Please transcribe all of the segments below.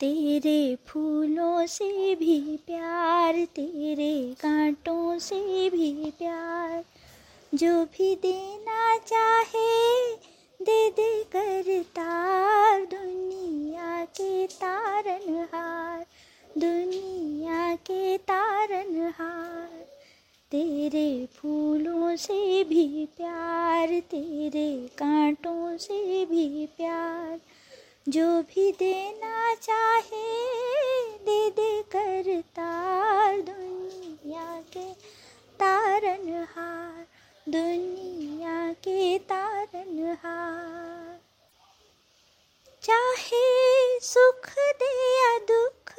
तेरे फूलों से भी प्यार, तेरे कांटों से भी प्यार। जो भी देना चाहे दे दे कर तार दुनिया के तारनहार दुनिया के तारनहार तेरे फूलों से भी प्यार, तेरे कांटों से भी प्यार। जो भी देना चाहे, दे दे कर तार दुनिया के तारनहार, दुनिया के तारनहार। चाहे सुख दे या दुख,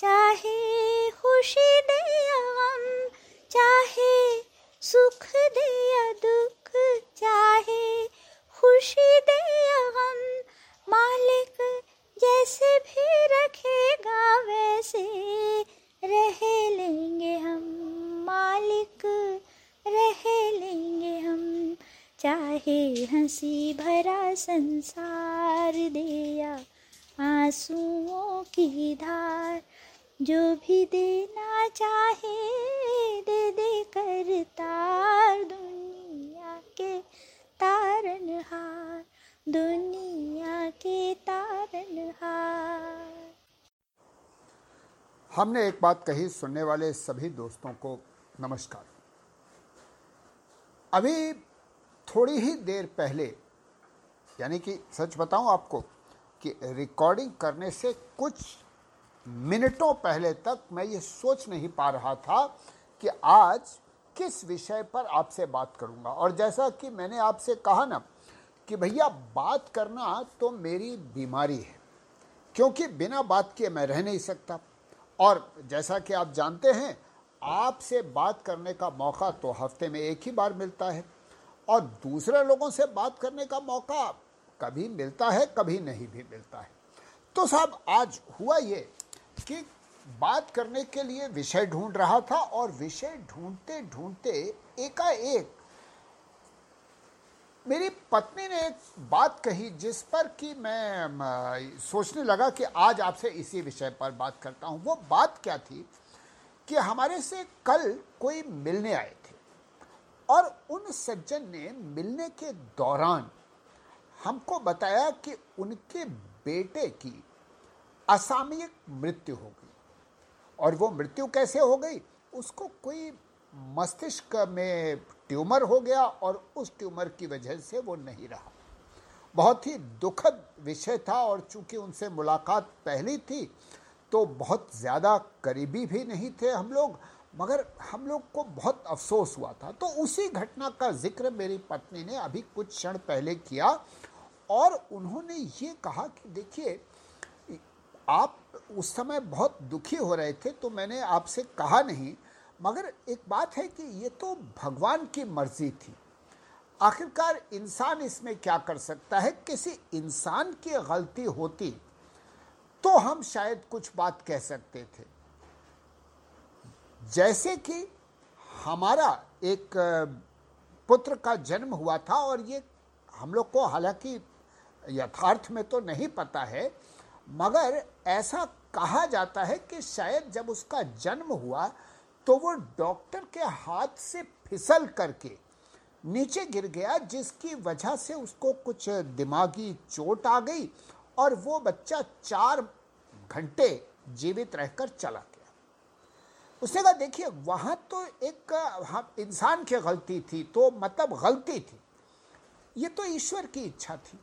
चाहे खुशी दे या गम, चाहे सुख दे हँसी भरा संसार दिया, आंसुओं की धार। जो भी देना चाहे दे दे कर तार, दुनिया के तारनहार दुनिया के तारनहार हमने एक बात कही सुनने वाले सभी दोस्तों को, नमस्कार। अभी थोड़ी ही देर पहले, यानी कि सच बताऊँ आपको, कि रिकॉर्डिंग करने से कुछ मिनटों पहले तक मैं ये सोच नहीं पा रहा था कि आज किस विषय पर आपसे बात करूँगा। और जैसा कि मैंने आपसे कहा ना कि भैया, बात करना तो मेरी बीमारी है, क्योंकि बिना बात किए मैं रह नहीं सकता। और जैसा कि आप जानते हैं, आपसे बात करने का मौका तो हफ़्ते में एक ही बार मिलता है। और दूसरे लोगों से बात करने का मौका कभी मिलता है, कभी नहीं भी मिलता है। तो साहब, आज हुआ ये कि बात करने के लिए विषय ढूंढ रहा था और विषय ढूंढते ढूंढते एकाएक मेरी पत्नी ने एक बात कही जिस पर कि मैं सोचने लगा कि आज आपसे इसी विषय पर बात करता हूँ। वो बात क्या थी कि हमारे से कल कोई मिलने आए। और उन सज्जन ने मिलने के दौरान हमको बताया कि उनके बेटे की असामयिक मृत्यु हो गई। और वो मृत्यु कैसे हो गई? उसको कोई मस्तिष्क में ट्यूमर हो गया और उस ट्यूमर की वजह से वो नहीं रहा। बहुत ही दुखद विषय था और चूँकि उनसे मुलाकात पहली थी तो बहुत ज़्यादा करीबी भी नहीं थे हम लोग। मगर हम लोग को बहुत अफसोस हुआ था। तो उसी घटना का ज़िक्र मेरी पत्नी ने अभी कुछ क्षण पहले किया और उन्होंने ये कहा कि देखिए, आप उस समय बहुत दुखी हो रहे थे तो मैंने आपसे कहा नहीं, मगर एक बात है कि ये तो भगवान की मर्ज़ी थी। आखिरकार इंसान इसमें क्या कर सकता है? किसी इंसान की गलती होती तो हम शायद कुछ बात कह सकते थे। जैसे कि हमारा एक पुत्र का जन्म हुआ था और ये हम लोग को हालाँकि यथार्थ में तो नहीं पता है, मगर ऐसा कहा जाता है कि शायद जब उसका जन्म हुआ तो वो डॉक्टर के हाथ से फिसल करके नीचे गिर गया, जिसकी वजह से उसको कुछ दिमागी चोट आ गई और वो बच्चा चार घंटे जीवित रहकर चला। उसने कहा, देखिए, वहाँ तो एक हम इंसान की गलती थी तो मतलब गलती थी। ये तो ईश्वर की इच्छा थी।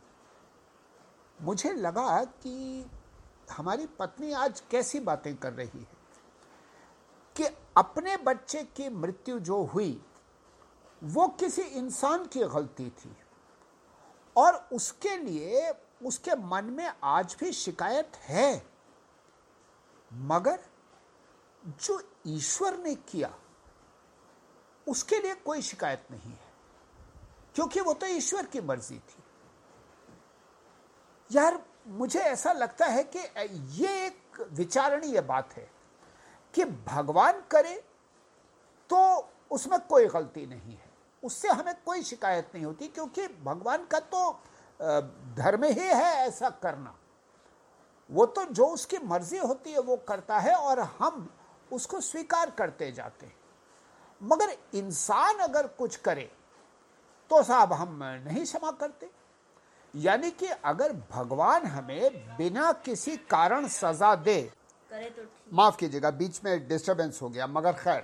मुझे लगा कि हमारी पत्नी आज कैसी बातें कर रही है, कि अपने बच्चे की मृत्यु जो हुई, वो किसी इंसान की गलती थी। और उसके लिए, उसके मन में आज भी शिकायत है। मगर जो ईश्वर ने किया, उसके लिए कोई शिकायत नहीं है, क्योंकि वो तो ईश्वर की मर्ज़ी थी। यार, मुझे ऐसा लगता है कि ये एक विचारणीय बात है कि भगवान करे तो उसमें कोई गलती नहीं है। उससे हमें कोई शिकायत नहीं होती, क्योंकि भगवान का तो धर्म ही है ऐसा करना। वो तो जो उसकी मर्ज़ी होती है वो करता है और हम उसको स्वीकार करते जाते हैं। मगर इंसान अगर कुछ करे तो साहब हम नहीं क्षमा करते। यानी कि अगर भगवान हमें बिना किसी कारण सजा दे करे तो माफ़ कीजिएगा बीच में डिस्टरबेंस हो गया मगर खैर।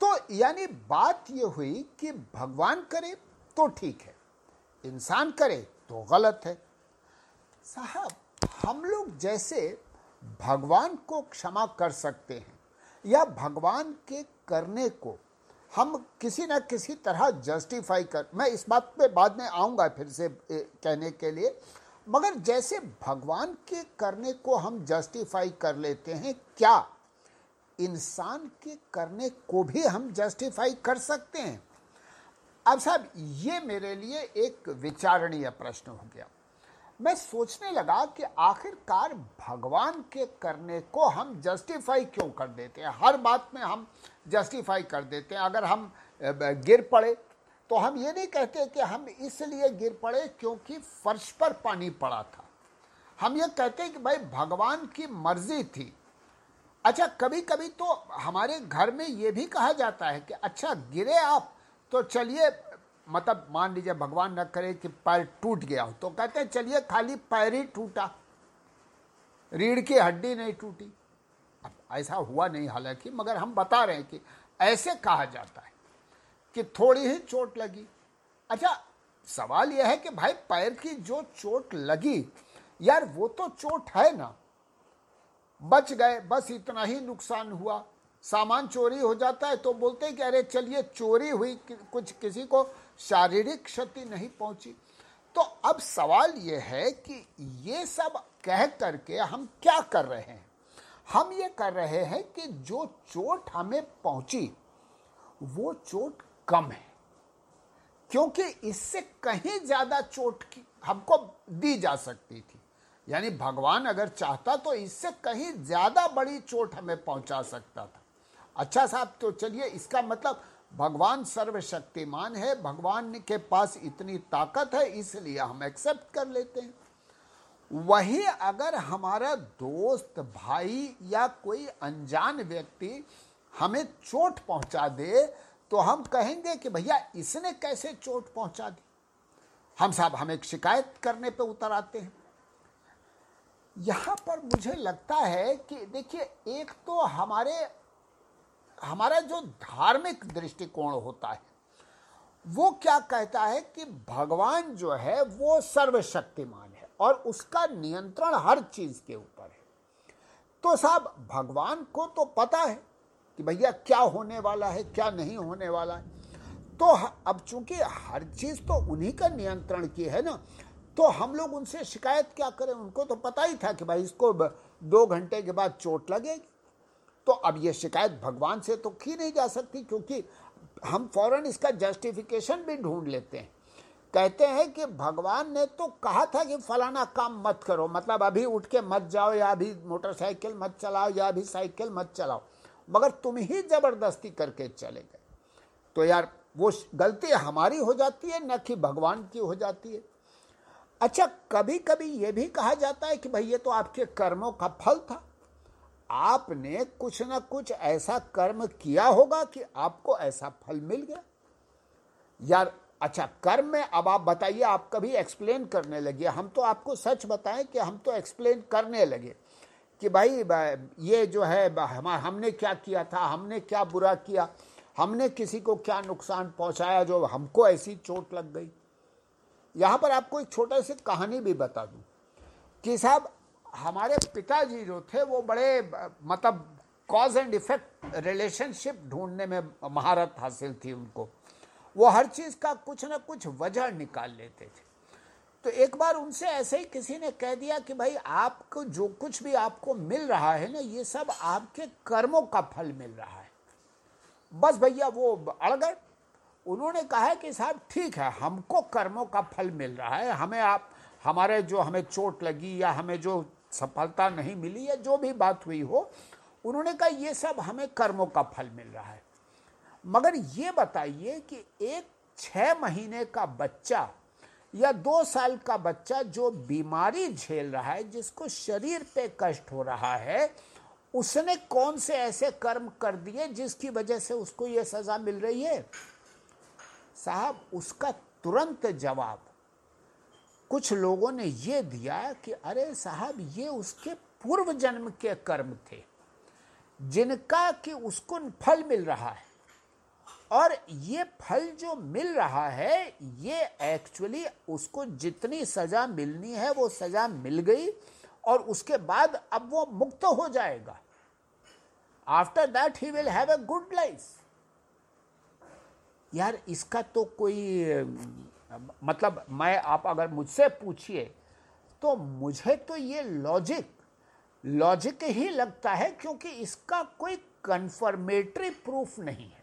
तो यानी बात यह हुई कि भगवान करे तो ठीक है इंसान करे तो गलत है। साहब हम लोग जैसे भगवान को क्षमा कर सकते हैं या भगवान के करने को हम किसी न किसी तरह जस्टिफाई कर, मैं इस बात पे बाद में आऊँगा फिर से कहने के लिए। मगर जैसे भगवान के करने को हम जस्टिफाई कर लेते हैं, क्या इंसान के करने को भी हम जस्टिफाई कर सकते हैं? अब साहब, ये मेरे लिए एक विचारणीय प्रश्न हो गया। मैं सोचने लगा कि आखिरकार भगवान के करने को हम जस्टिफाई क्यों कर देते हैं? हर बात में हम जस्टिफाई कर देते हैं। अगर हम गिर पड़े तो हम ये नहीं कहते कि हम इसलिए गिर पड़े क्योंकि फर्श पर पानी पड़ा था। हम ये कहते हैं कि भाई, भगवान की मर्ज़ी थी। अच्छा कभी कभी तो हमारे घर में ये भी कहा जाता है कि अच्छा गिरे आप तो चलिए मतलब मान लीजिए भगवान न करे कि पैर टूट गया हो तो कहते हैं, चलिए खाली पैर ही टूटा। रीढ़ की हड्डी नहीं टूटी। अब ऐसा हुआ नहीं हालाँकि, मगर हम बता रहे हैं कि ऐसे कहा जाता है कि थोड़ी ही चोट लगी। अच्छा सवाल यह है कि भाई, पैर की जो चोट लगी, यार वो तो चोट है ना। बच गए, बस इतना ही नुकसान हुआ। सामान चोरी हो जाता है तो बोलते हैं कि अरे चलिए, चोरी हुई कुछ किसी को शारीरिक क्षति नहीं पहुँची। तो अब सवाल यह है कि ये सब कह करके हम क्या कर रहे हैं? हम ये कर रहे हैं कि जो चोट हमें पहुँची, वो चोट कम है। क्योंकि इससे कहीं ज़्यादा चोट की हमको दी जा सकती थी। यानी भगवान अगर चाहता तो इससे कहीं ज़्यादा बड़ी चोट हमें पहुँचा सकता था। अच्छा साहब तो चलिए इसका मतलब भगवान सर्वशक्तिमान है, भगवान के पास इतनी ताकत है, इसलिए हम एक्सेप्ट कर लेते हैं। वही अगर हमारा दोस्त, भाई या कोई अनजान व्यक्ति हमें चोट पहुँचा दे तो हम कहेंगे कि भैया, इसने कैसे चोट पहुँचा दी? हम साहब हम एक शिकायत करने पे उतर आते हैं। यहाँ पर मुझे लगता है कि देखिए, एक तो हमारे हमारा जो धार्मिक दृष्टिकोण होता है, वो क्या कहता है कि भगवान जो है, वो सर्वशक्तिमान है और उसका नियंत्रण हर चीज़ के ऊपर है। तो साहब, भगवान को तो पता है कि भैया क्या होने वाला है, क्या नहीं होने वाला है। तो अब चूँकि हर चीज़ तो उन्हीं का नियंत्रण की है ना तो हम लोग उनसे शिकायत क्या करें? उनको तो पता ही था कि भाई इसको दो घंटे के बाद चोट लगेगी। तो अब ये शिकायत भगवान से तो की नहीं जा सकती, क्योंकि हम फ़ौरन इसका जस्टिफिकेशन भी ढूंढ लेते हैं। कहते हैं कि भगवान ने तो कहा था कि फलाना काम मत करो मतलब अभी उठ के मत जाओ, या अभी मोटरसाइकिल मत चलाओ, या अभी साइकिल मत चलाओ, मगर तुम ही ज़बरदस्ती करके चले गए। तो यार, वो गलती हमारी हो जाती है, न कि भगवान की हो जाती है। अच्छा कभी कभी ये भी कहा जाता है कि भाई, ये तो आपके कर्मों का फल था। आपने कुछ ना कुछ ऐसा कर्म किया होगा कि आपको ऐसा फल मिल गया। यार अच्छा कर्म में अब आप बताइए, आप कभी एक्सप्लेन करने लगे? हम तो आपको सच बताएँ कि हम तो एक्सप्लेन करने लगे कि भाई ये जो है हम, हमने क्या किया था, हमने क्या बुरा किया, हमने किसी को क्या नुकसान पहुँचाया जो हमको ऐसी चोट लग गई। यहाँ पर आपको एक छोटा सी कहानी भी बता दूँ कि साहब हमारे पिताजी जो थे, वो बड़े मतलब कॉज एंड इफ़ेक्ट रिलेशनशिप ढूँढने में महारत हासिल थी उनको। वो हर चीज़ का कुछ ना कुछ वजह निकाल लेते थे। तो एक बार उनसे ऐसे ही किसी ने कह दिया कि भाई, आपको जो कुछ भी आपको मिल रहा है ना, ये सब आपके कर्मों का फल मिल रहा है। बस भैया, वो अड़ गए। उन्होंने कहा कि साहब, ठीक है, हमको कर्मों का फल मिल रहा है। हमें आप, हमारे जो हमें चोट लगी या हमें जो सफलता नहीं मिली या जो भी बात हुई हो, उन्होंने कहा, ये सब हमें कर्मों का फल मिल रहा है। मगर ये बताइए कि एक छह महीने का बच्चा या दो साल का बच्चा जो बीमारी झेल रहा है, जिसको शरीर पे कष्ट हो रहा है, उसने कौन से ऐसे कर्म कर दिए जिसकी वजह से उसको यह सजा मिल रही है? साहब, उसका तुरंत जवाब कुछ लोगों ने यह दिया कि अरे साहब, ये उसके पूर्व जन्म के कर्म थे, जिनका कि उसको फल मिल रहा है। और ये फल जो मिल रहा है, ये एक्चुअली उसको जितनी सजा मिलनी है, वो सजा मिल गई और उसके बाद अब वो मुक्त हो जाएगा। After that he will have a good life यार, इसका तो कोई मतलब मैं, आप अगर मुझसे पूछिए तो मुझे तो ये लॉजिक लॉजिक ही लगता है क्योंकि इसका कोई कंफर्मेटरी प्रूफ नहीं है।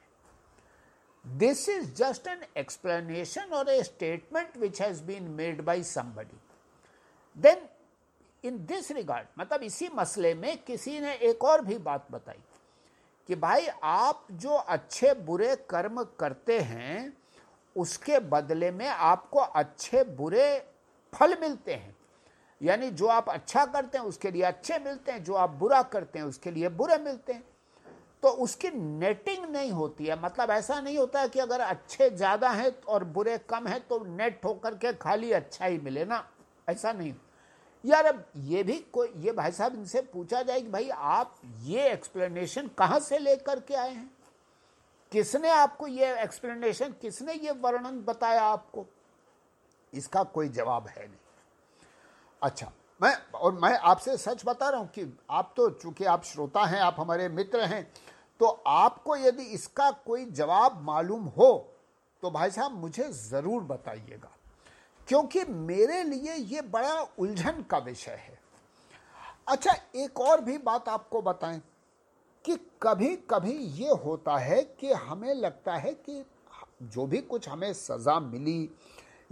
This is just an explanation और a statement which has been made by somebody then in this regard मतलब इसी मसले में किसी ने एक और भी बात बताई कि भाई, आप जो अच्छे बुरे कर्म करते हैं उसके बदले में आपको अच्छे बुरे फल मिलते हैं। यानी जो आप अच्छा करते हैं, उसके लिए अच्छे मिलते हैं, जो आप बुरा करते हैं, उसके लिए बुरे मिलते हैं। तो उसकी नेटिंग नहीं होती है। मतलब ऐसा नहीं होता है कि अगर अच्छे ज़्यादा हैं और बुरे कम हैं तो नेट होकर के खाली अच्छा ही मिले ना। ऐसा नहीं। यार अब ये भी कोई, ये भाई साहब इनसे पूछा जाए कि भाई आप ये एक्सप्लेनेशन कहाँ से लेकर के आए हैं? किसने आपको ये एक्सप्लेनेशन किसने ये वर्णन बताया आपको? इसका कोई जवाब है नहीं। अच्छा मैं, और मैं आपसे सच बता रहा हूँ कि आप तो चूँकि आप श्रोता हैं, आप हमारे मित्र हैं तो आपको यदि इसका कोई जवाब मालूम हो तो भाई साहब मुझे ज़रूर बताइएगा। क्योंकि मेरे लिए ये बड़ा उलझन का विषय है। अच्छा एक और भी बात आपको बताएँ। कि कभी कभी ये होता है कि हमें लगता है कि जो भी कुछ हमें सज़ा मिली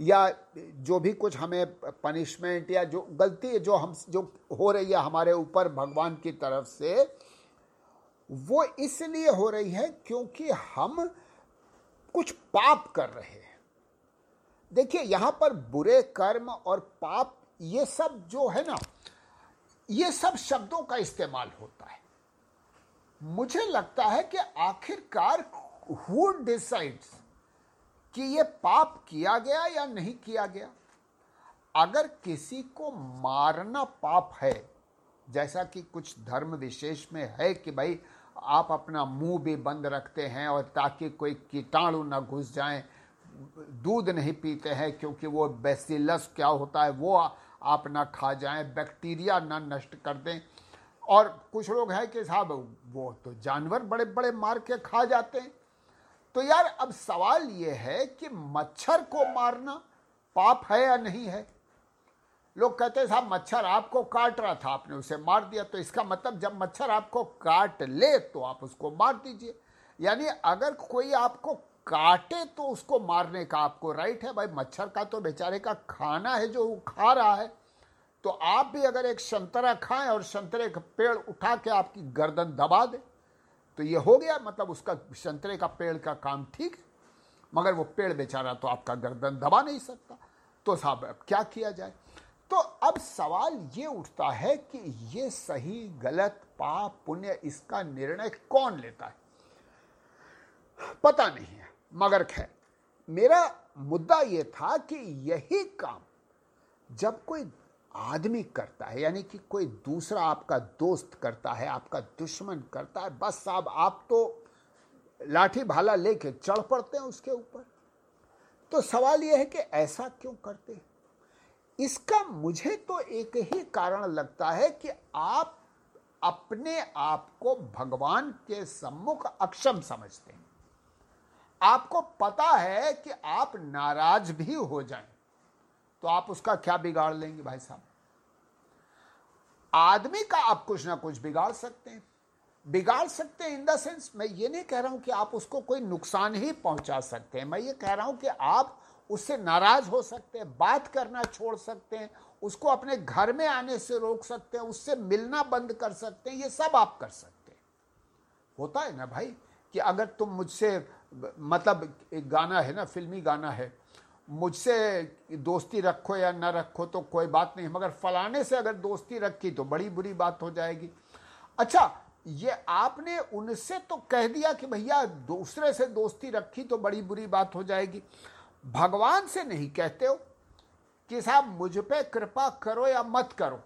या जो भी कुछ हमें पनिशमेंट या जो गलती जो हम, जो हो रही है हमारे ऊपर भगवान की तरफ़ से, वो इसलिए हो रही है क्योंकि हम कुछ पाप कर रहे हैं। देखिए, यहाँ पर बुरे कर्म और पाप ये सब जो है ना, ये सब शब्दों का इस्तेमाल होता मुझे लगता है कि आखिरकार हु डिसाइड्स कि ये पाप किया गया या नहीं किया गया। अगर किसी को मारना पाप है, जैसा कि कुछ धर्म विशेष में है कि भाई आप अपना मुँह भी बंद रखते हैं और ताकि कोई कीटाणु ना घुस जाए, दूध नहीं पीते हैं क्योंकि वो बेसिलस क्या होता है, वो आप ना खा जाएँ, बैक्टीरिया ना नष्ट कर दें। और कुछ लोग हैं कि साहब, वो तो जानवर बड़े बड़े मार के खा जाते हैं। तो यार, अब सवाल ये है कि मच्छर को मारना पाप है या नहीं है? लोग कहते हैं, साहब, मच्छर आपको काट रहा था, आपने उसे मार दिया। तो इसका मतलब जब मच्छर आपको काट ले तो आप उसको मार दीजिए। यानी अगर कोई आपको काटे तो उसको मारने का आपको राइट है। भाई, मच्छर का तो बेचारे का खाना है जो वो खा रहा है। तो आप भी अगर एक संतरा खाएँ और संतरे का पेड़ उठा के आपकी गर्दन दबा दे तो ये हो गया मतलब उसका संतरे का पेड़ का काम ठीक है, मगर वो पेड़ बेचारा तो आपका गर्दन दबा नहीं सकता। तो साहब, अब क्या किया जाए? तो अब सवाल ये उठता है कि ये सही, गलत, पाप, पुण्य, इसका निर्णय कौन लेता है? पता नहीं है, मगर खैर, मेरा मुद्दा ये था कि यही काम जब कोई आदमी करता है, यानी कि कोई दूसरा आपका दोस्त करता है, आपका दुश्मन करता है, बस साहब, आप तो लाठी भाला लेके चढ़ पड़ते हैं उसके ऊपर। तो सवाल यह है कि ऐसा क्यों करते हैं? इसका मुझे तो एक ही कारण लगता है कि आप अपने आप को भगवान के सम्मुख अक्षम समझते हैं। आपको पता है कि आप नाराज़ भी हो जाएँ। तो आप उसका क्या बिगाड़ लेंगे भाई साहब? आदमी का आप कुछ ना कुछ बिगाड़ सकते हैं। बिगाड़ सकते हैं इन द सेंस मैं ये नहीं कह रहा हूँ कि आप उसको कोई नुकसान ही पहुँचा सकते हैं। मैं ये कह रहा हूँ कि आप उससे नाराज़ हो सकते हैं, बात करना छोड़ सकते हैं, उसको अपने घर में आने से रोक सकते हैं, उससे मिलना बंद कर सकते हैं, ये सब आप कर सकते हैं। होता है ना भाई कि अगर तुम मुझसे मतलब एक गाना है ना, फिल्मी गाना है मुझसे दोस्ती रखो या न रखो तो कोई बात नहीं, मगर फलाने से अगर दोस्ती रखी तो बड़ी बुरी बात हो जाएगी। अच्छा ये आपने उनसे तो कह दिया कि भैया दूसरे से दोस्ती रखी तो बड़ी बुरी बात हो जाएगी। भगवान से नहीं कहते हो कि साहब, मुझ पे कृपा करो या मत करो,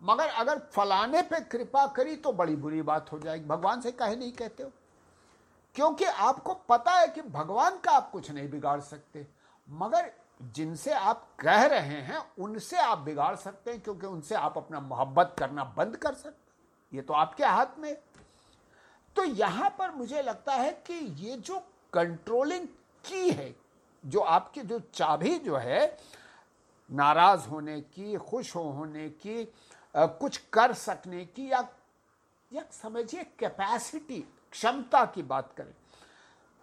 मगर अगर फलाने पे कृपा करी तो बड़ी बुरी बात हो जाएगी। भगवान से कहे नहीं कहते हो? क्योंकि आपको पता है कि भगवान का आप कुछ नहीं बिगाड़ सकते। मगर जिनसे आप कह रहे हैं उनसे आप बिगाड़ सकते हैं क्योंकि उनसे आप अपना मोहब्बत करना बंद कर सकते ये तो आपके हाथ में तो यहाँ पर मुझे लगता है कि ये जो कंट्रोलिंग की है जो आपकी जो चाबी जो है नाराज़ होने की खुश होने की आ, कुछ कर सकने की या या समझिए कैपेसिटी क्षमता की बात करें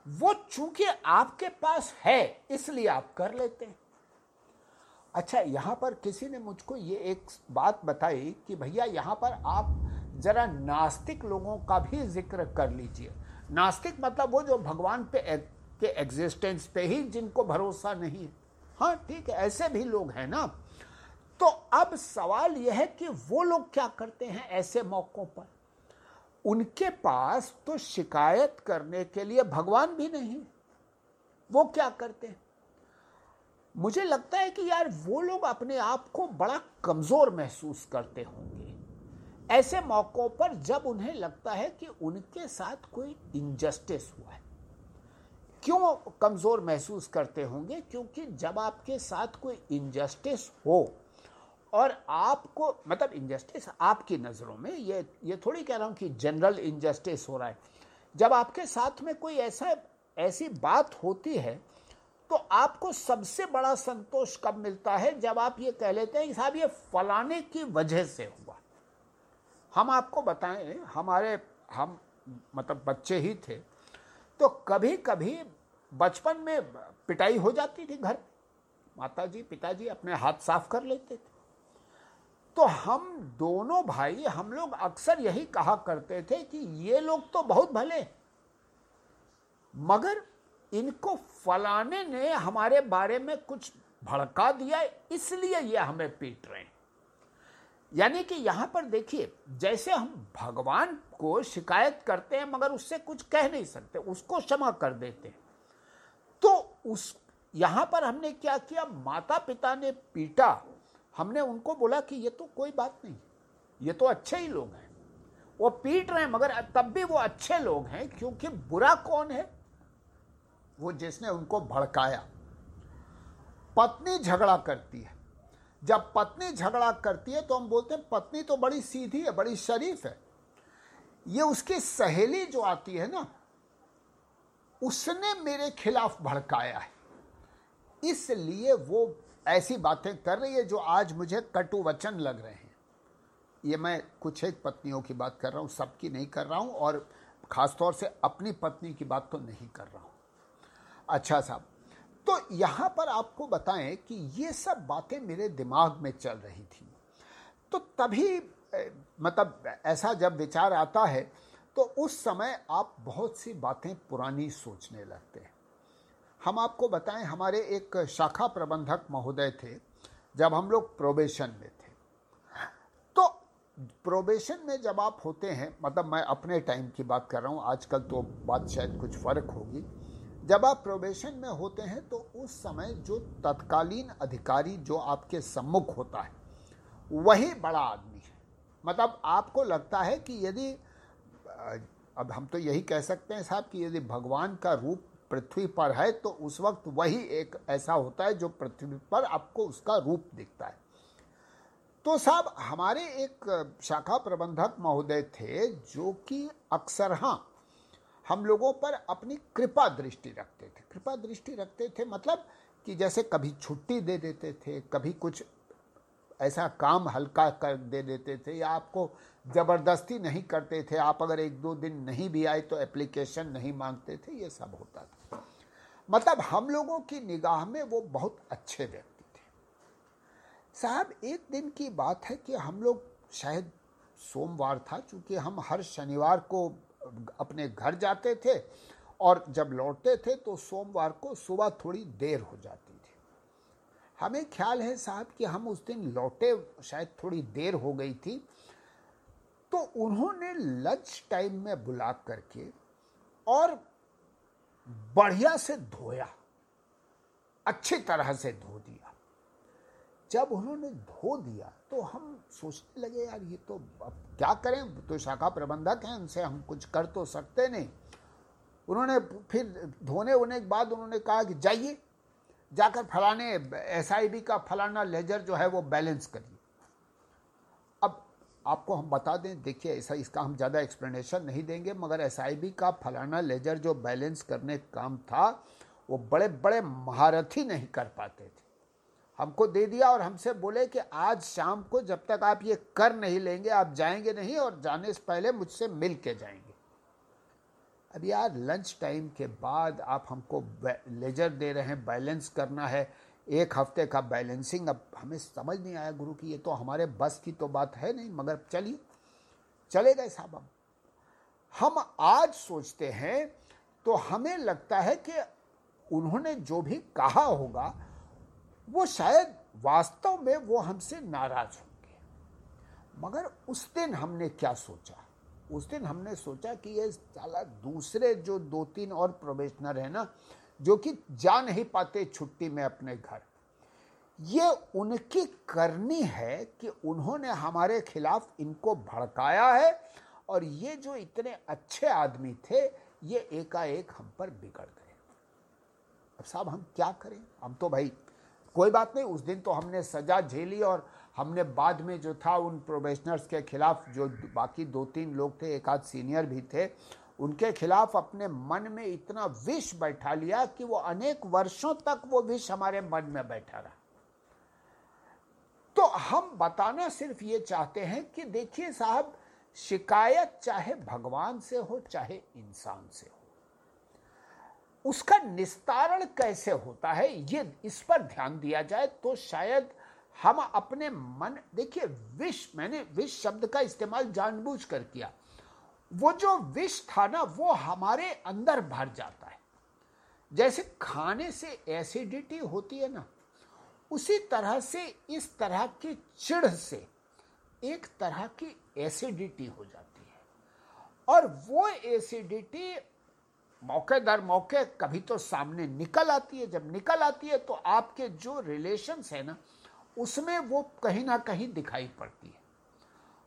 वो चूँकि आपके पास है, इसलिए आप कर लेते हैं। अच्छा यहाँ पर किसी ने मुझको ये एक बात बताई कि भैया, यहाँ पर आप जरा नास्तिक लोगों का भी ज़िक्र कर लीजिए। नास्तिक मतलब वो जो भगवान पे के एग्जिस्टेंस पे ही जिनको भरोसा नहीं है। हाँ ठीक है, ऐसे भी लोग हैं ना। तो अब सवाल यह है कि वो लोग क्या करते हैं ऐसे मौकों पर? उनके पास तो शिकायत करने के लिए भगवान भी नहीं। वो क्या करते हैं? मुझे लगता है कि यार वो लोग अपने आप को बड़ा कमज़ोर महसूस करते होंगे। ऐसे मौकों पर जब उन्हें लगता है कि उनके साथ कोई इनजस्टिस हुआ है, क्यों कमज़ोर महसूस करते होंगे? क्योंकि जब आपके साथ कोई इनजस्टिस हो और आपको मतलब इनजस्टिस आपकी नज़रों में, ये ये थोड़ी कह रहा हूँ कि जनरल इनजस्टिस हो रहा है। जब आपके साथ में कोई ऐसा, ऐसी बात होती है तो आपको सबसे बड़ा संतोष कब मिलता है? जब आप ये कह लेते हैं कि साहब, ये फलाने की वजह से हुआ। हम आपको बताएँ, हमारे, हम मतलब बच्चे ही थे तो कभी कभी बचपन में पिटाई हो जाती थी घर। माता जी पिताजी अपने हाथ साफ़ कर लेते थे। तो हम दोनों भाई, हम लोग अक्सर यही कहा करते थे कि ये लोग तो बहुत भले, मगर इनको फलाने ने हमारे बारे में कुछ भड़का दिया, इसलिए ये हमें पीट रहे हैं। यानी कि यहाँ पर देखिए, जैसे हम भगवान को शिकायत करते हैं, मगर उससे कुछ कह नहीं सकते, उसको क्षमा कर देते हैं। तो उस, यहाँ पर हमने क्या किया माता पिता ने पीटा हमने उनको बोला कि ये तो कोई बात नहीं, ये तो अच्छे ही लोग हैं। वो पीट रहे हैं, मगर तब भी वो अच्छे लोग हैं, क्योंकि बुरा कौन है? वो जिसने उनको भड़काया। पत्नी झगड़ा करती है। जब पत्नी झगड़ा करती है तो हम बोलते हैं, पत्नी तो बड़ी सीधी है, बड़ी शरीफ है। ये उसकी सहेली जो आती है ना, उसने मेरे खिलाफ भड़काया है। इसलिए वो ऐसी बातें कर रही है जो आज मुझे कटु वचन लग रहे हैं। ये मैं कुछ एक पत्नियों की बात कर रहा हूँ, सबकी नहीं कर रहा हूँ और ख़ासतौर से अपनी पत्नी की बात तो नहीं कर रहा हूँ। अच्छा साहब तो यहाँ पर आपको बताएँ कि ये सब बातें मेरे दिमाग में चल रही थी। तो तभी मतलब ऐसा जब विचार आता है तो उस समय आप बहुत सी बातें पुरानी सोचने लगते हैं। हम आपको बताएँ, हमारे एक शाखा प्रबंधक महोदय थे, जब हम लोग प्रोबेशन में थे। तो प्रोबेशन में जब आप होते हैं मतलब मैं अपने टाइम की बात कर रहा हूँ, आजकल तो बात शायद कुछ फ़र्क होगी। जब आप प्रोबेशन में होते हैं तो उस समय जो तत्कालीन अधिकारी जो आपके सम्मुख होता है, वही बड़ा आदमी है। मतलब आपको लगता है कि यदि, अब हम तो यही कह सकते हैं साहब कि यदि भगवान का रूप पृथ्वी पर है तो उस वक्त वही एक ऐसा होता है जो पृथ्वी पर आपको उसका रूप दिखता है। तो साहब, हमारे एक शाखा प्रबंधक महोदय थे जो कि अक्सर हाँ हम लोगों पर अपनी कृपा दृष्टि रखते थे। कृपा दृष्टि रखते थे मतलब कि जैसे कभी छुट्टी दे देते थे, कभी कुछ ऐसा काम हल्का कर दे देते थे या आपको ज़बरदस्ती नहीं करते थे, आप अगर एक दो दिन नहीं भी आए तो एप्लीकेशन नहीं मांगते थे, ये सब होता था। मतलब हम लोगों की निगाह में वो बहुत अच्छे व्यक्ति थे। साहब, एक दिन की बात है कि हम लोग शायद सोमवार था चूँकि हम हर शनिवार को अपने घर जाते थे और जब लौटते थे तो सोमवार को सुबह थोड़ी देर हो जाती थी। हमें ख्याल है साहब कि हम उस दिन लौटे, शायद थोड़ी देर हो गई थी तो उन्होंने लंच टाइम में बुला करके और बढ़िया से धोया, अच्छी तरह से धो दिया। जब उन्होंने धो दिया तो हम सोचने लगे, यार, ये तो अब क्या करें? तो शाखा प्रबंधक हैं, उनसे हम कुछ कर तो सकते नहीं। उन्होंने फिर धोने होने के बाद उन्होंने कहा कि, जाइए, जाकर फलाने एसआईबी का फलाना लेजर जो है वो बैलेंस करिए। आपको हम बता दें, देखिए, ऐसा इसका हम ज़्यादा एक्सप्लेनेशन नहीं देंगे, मगर एसआईबी का फलाना लेजर जो बैलेंस करने काम था, वो बड़े बड़े महारथी नहीं कर पाते थे। हमको दे दिया और हमसे बोले कि आज शाम को जब तक आप ये कर नहीं लेंगे, आप जाएँगे नहीं और जाने से पहले मुझसे मिल के जाएँगे। अब यार लंच टाइम के बाद आप हमको लेजर दे रहे हैं बैलेंस करना है एक हफ़्ते का बैलेंसिंग, अब हमें समझ नहीं आया गुरु की, ये तो हमारे बस की तो बात है नहीं, मगर चलिए, चले गए साहब हम हम आज सोचते हैं तो हमें लगता है कि उन्होंने जो भी कहा होगा, वो शायद वास्तव में वो हमसे नाराज़ होंगे। मगर उस दिन हमने क्या सोचा? उस दिन हमने सोचा कि ये साला दूसरे जो दो तीन और प्रोबेशनर है ना जो कि जा नहीं पाते छुट्टी में अपने घर। ये उनकी करनी है कि उन्होंने हमारे खिलाफ इनको भड़काया है और ये जो इतने अच्छे आदमी थे, ये एकाएक हम पर बिगड़ गए। अब साहब, हम क्या करें? हम तो भाई, कोई बात नहीं, उस दिन तो हमने सजा झेली और हमने बाद में जो था उन प्रोबेशनर्स के खिलाफ जो बाकी दो तीन लोग थे, एक आध सीनियर भी थे उनके खिलाफ अपने मन में इतना विष बैठा लिया कि वो अनेक वर्षों तक वो विष हमारे मन में बैठा रहा। तो हम बताना सिर्फ़ ये चाहते हैं कि देखिए साहब, शिकायत चाहे भगवान से हो, चाहे इंसान से हो, उसका निस्तारण कैसे होता है ये इस पर ध्यान दिया जाए तो शायद हम अपने मन, देखिए विष, मैंने विष शब्द का इस्तेमाल जानबूझ कर किया। वो जो विष था ना, वो हमारे अंदर भर जाता है। जैसे खाने से एसिडिटी होती है ना, उसी तरह से, इस तरह की चिढ़ से एक तरह की एसिडिटी हो जाती है। और वो एसिडिटी मौके दर मौके कभी तो सामने निकल आती है। जब निकल आती है तो आपके जो रिलेशंस है ना, उसमें वो कहीं ना कहीं दिखाई पड़ती है।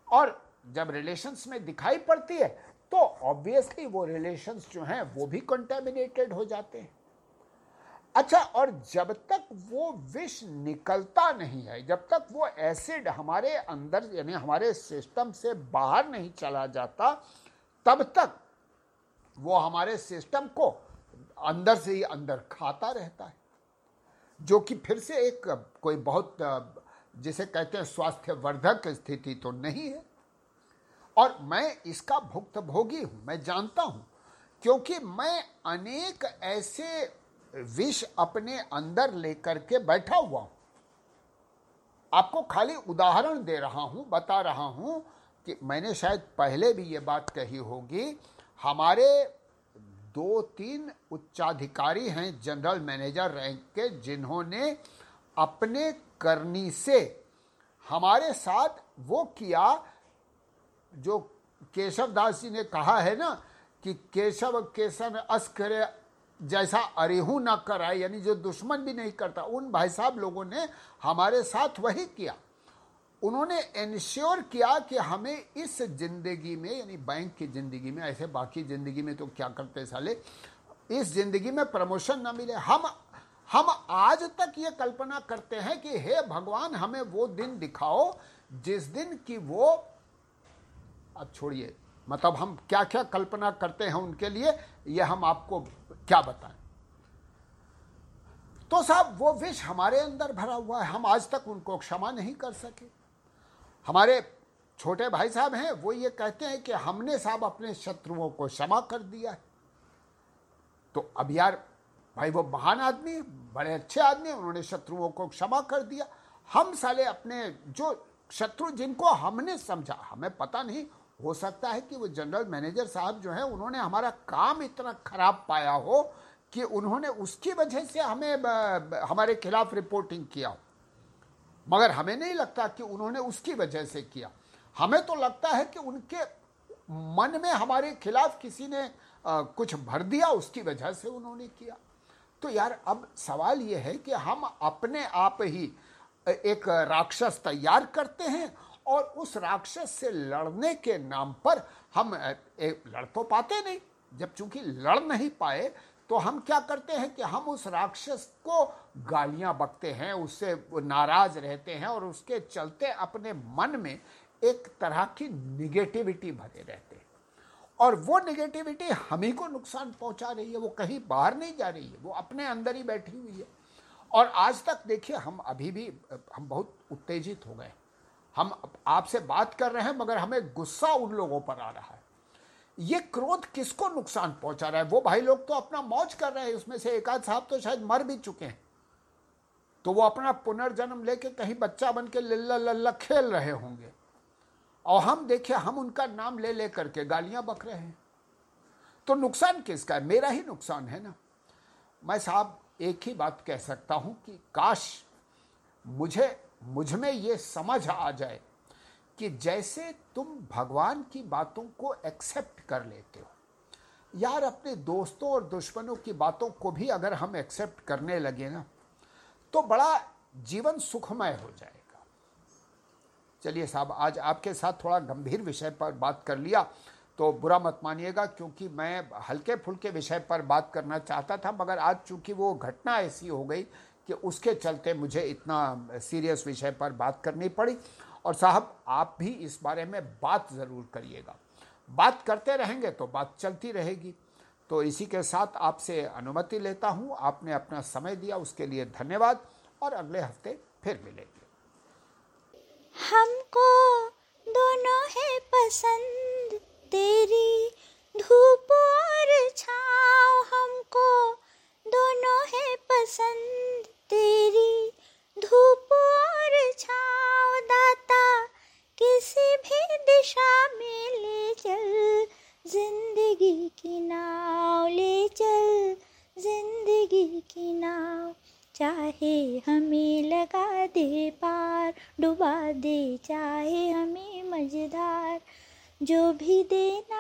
और जब रिलेशंस में दिखाई पड़ती है तो ऑब्वियसली वो रिलेशंस जो हैं, वो भी कंटेमिनेटेड हो जाते हैं। अच्छा और जब तक वो विष निकलता नहीं है, जब तक वो एसिड हमारे अंदर, यानी हमारे सिस्टम से बाहर नहीं चला जाता, तब तक वो हमारे सिस्टम को अंदर से ही अंदर खाता रहता है। जो कि फिर से एक कोई बहुत, जिसे कहते हैं स्वास्थ्यवर्धक स्थिति तो नहीं है। और मैं इसका भुक्त भोगी हूँ, मैं जानता हूँ, क्योंकि मैं अनेक ऐसे विष अपने अंदर लेकर के बैठा हुआ हूँ। आपको खाली उदाहरण दे रहा हूँ, बता रहा हूँ कि मैंने शायद पहले भी ये बात कही होगी, हमारे दो तीन उच्चाधिकारी हैं, जनरल मैनेजर रैंक के, जिन्होंने अपने करनी से हमारे साथ वो किया जो केशव दास जी ने कहा है ना कि केशव केशन अस्कर जैसा अरेहू ना कराए, यानी जो दुश्मन भी नहीं करता, उन भाई साहब लोगों ने हमारे साथ वही किया। उन्होंने इंश्योर किया कि हमें इस ज़िंदगी में, यानी बैंक की ज़िंदगी में, ऐसे बाकी ज़िंदगी में तो क्या करते साले, इस ज़िंदगी में प्रमोशन ना मिले। हम हम आज तक ये कल्पना करते हैं कि हे भगवान, हमें वो दिन दिखाओ, जिस दिन की वो अब छोड़िए। मतलब हम क्या क्या कल्पना करते हैं उनके लिए, ये हम आपको क्या बताएँ? तो साहब, वो विष हमारे अंदर भरा हुआ है, हम आज तक उनको क्षमा नहीं कर सके। हमारे छोटे भाई साहब हैं, वो ये कहते हैं कि हमने साहब अपने शत्रुओं को क्षमा कर दिया है। तो अब यार, भाई वो महान आदमी, बड़े अच्छे आदमी, उन्होंने शत्रुओं को क्षमा कर दिया। हम साले अपने जो शत्रु जिनको हमने समझा, हमें पता नहीं हो सकता है कि वो जनरल मैनेजर साहब जो है उन्होंने हमारा काम इतना खराब पाया हो कि उन्होंने उसकी वजह से हमें हमारे खिलाफ रिपोर्टिंग किया मगर हमें नहीं लगता कि उन्होंने उसकी वजह से किया। हमें तो लगता है कि उनके मन में हमारे खिलाफ किसी ने आ, कुछ भर दिया उसकी वजह से उन्होंने किया। तो यार अब सवाल यह है कि हम अपने आप ही एक राक्षस तैयार करते हैं और उस राक्षस से लड़ने के नाम पर हम लड़ तो पाते नहीं। जब चूँकि लड़ नहीं पाए तो हम क्या करते हैं कि हम उस राक्षस को गालियाँ बकते हैं, उससे नाराज़ रहते हैं और उसके चलते अपने मन में एक तरह की निगेटिविटी भरे रहते हैं। और वो निगेटिविटी हम ही को नुकसान पहुँचा रही है, वो कहीं बाहर नहीं जा रही है, वो अपने अंदर ही बैठी हुई है। और आज तक देखिए, हम अभी भी हम बहुत उत्तेजित हो गए हम आपसे बात कर रहे हैं, मगर हमें गुस्सा उन लोगों पर आ रहा है। ये क्रोध किसको नुकसान पहुँचा रहा है? वो भाई लोग तो अपना मौज कर रहे हैं उसमें से एक आध साहब तो शायद मर भी चुके हैं। तो वो अपना पुनर्जन्म लेके कहीं बच्चा बन के लल्ला लल्ला खेल रहे होंगे। और हम देखिए, हम उनका नाम ले ले करके गालियाँ बक रहे हैं। तो नुकसान किसका है? मेरा ही नुकसान है ना? मैं साहब, एक ही बात कह सकता हूँ कि काश मुझे मुझमें ये समझ आ जाए कि जैसे तुम भगवान की बातों को एक्सेप्ट कर लेते हो। यार, अपने दोस्तों और दुश्मनों की बातों को भी अगर हम एक्सेप्ट करने लगे ना तो बड़ा जीवन सुखमय हो जाएगा। चलिए साहब, आज आपके साथ थोड़ा गंभीर विषय पर बात कर लिया तो बुरा मत मानिएगा, क्योंकि मैं हल्के फुल्के विषय पर बात करना चाहता था, मगर आज चूँकि वो घटना ऐसी हो गई कि उसके चलते मुझे इतना सीरियस विषय पर बात करनी पड़ी। और साहब, आप भी इस बारे में बात ज़रूर करिएगा। बात करते रहेंगे तो बात चलती रहेगी। तो इसी के साथ आपसे अनुमति लेता हूँ। आपने अपना समय दिया, उसके लिए धन्यवाद। और अगले हफ़्ते फिर मिलेंगे। हमको दोनों है पसंद। तेरी धूप और छाव हमको दोनों है पसंद। तेरी धूप और छाव दाता किसी भी दिशा में ले चल। ज़िंदगी की नाव ले चल। ज़िंदगी की नाव चाहे हमें लगा दे पार, डुबा दे, चाहे हमें मज़ेदार जो भी देना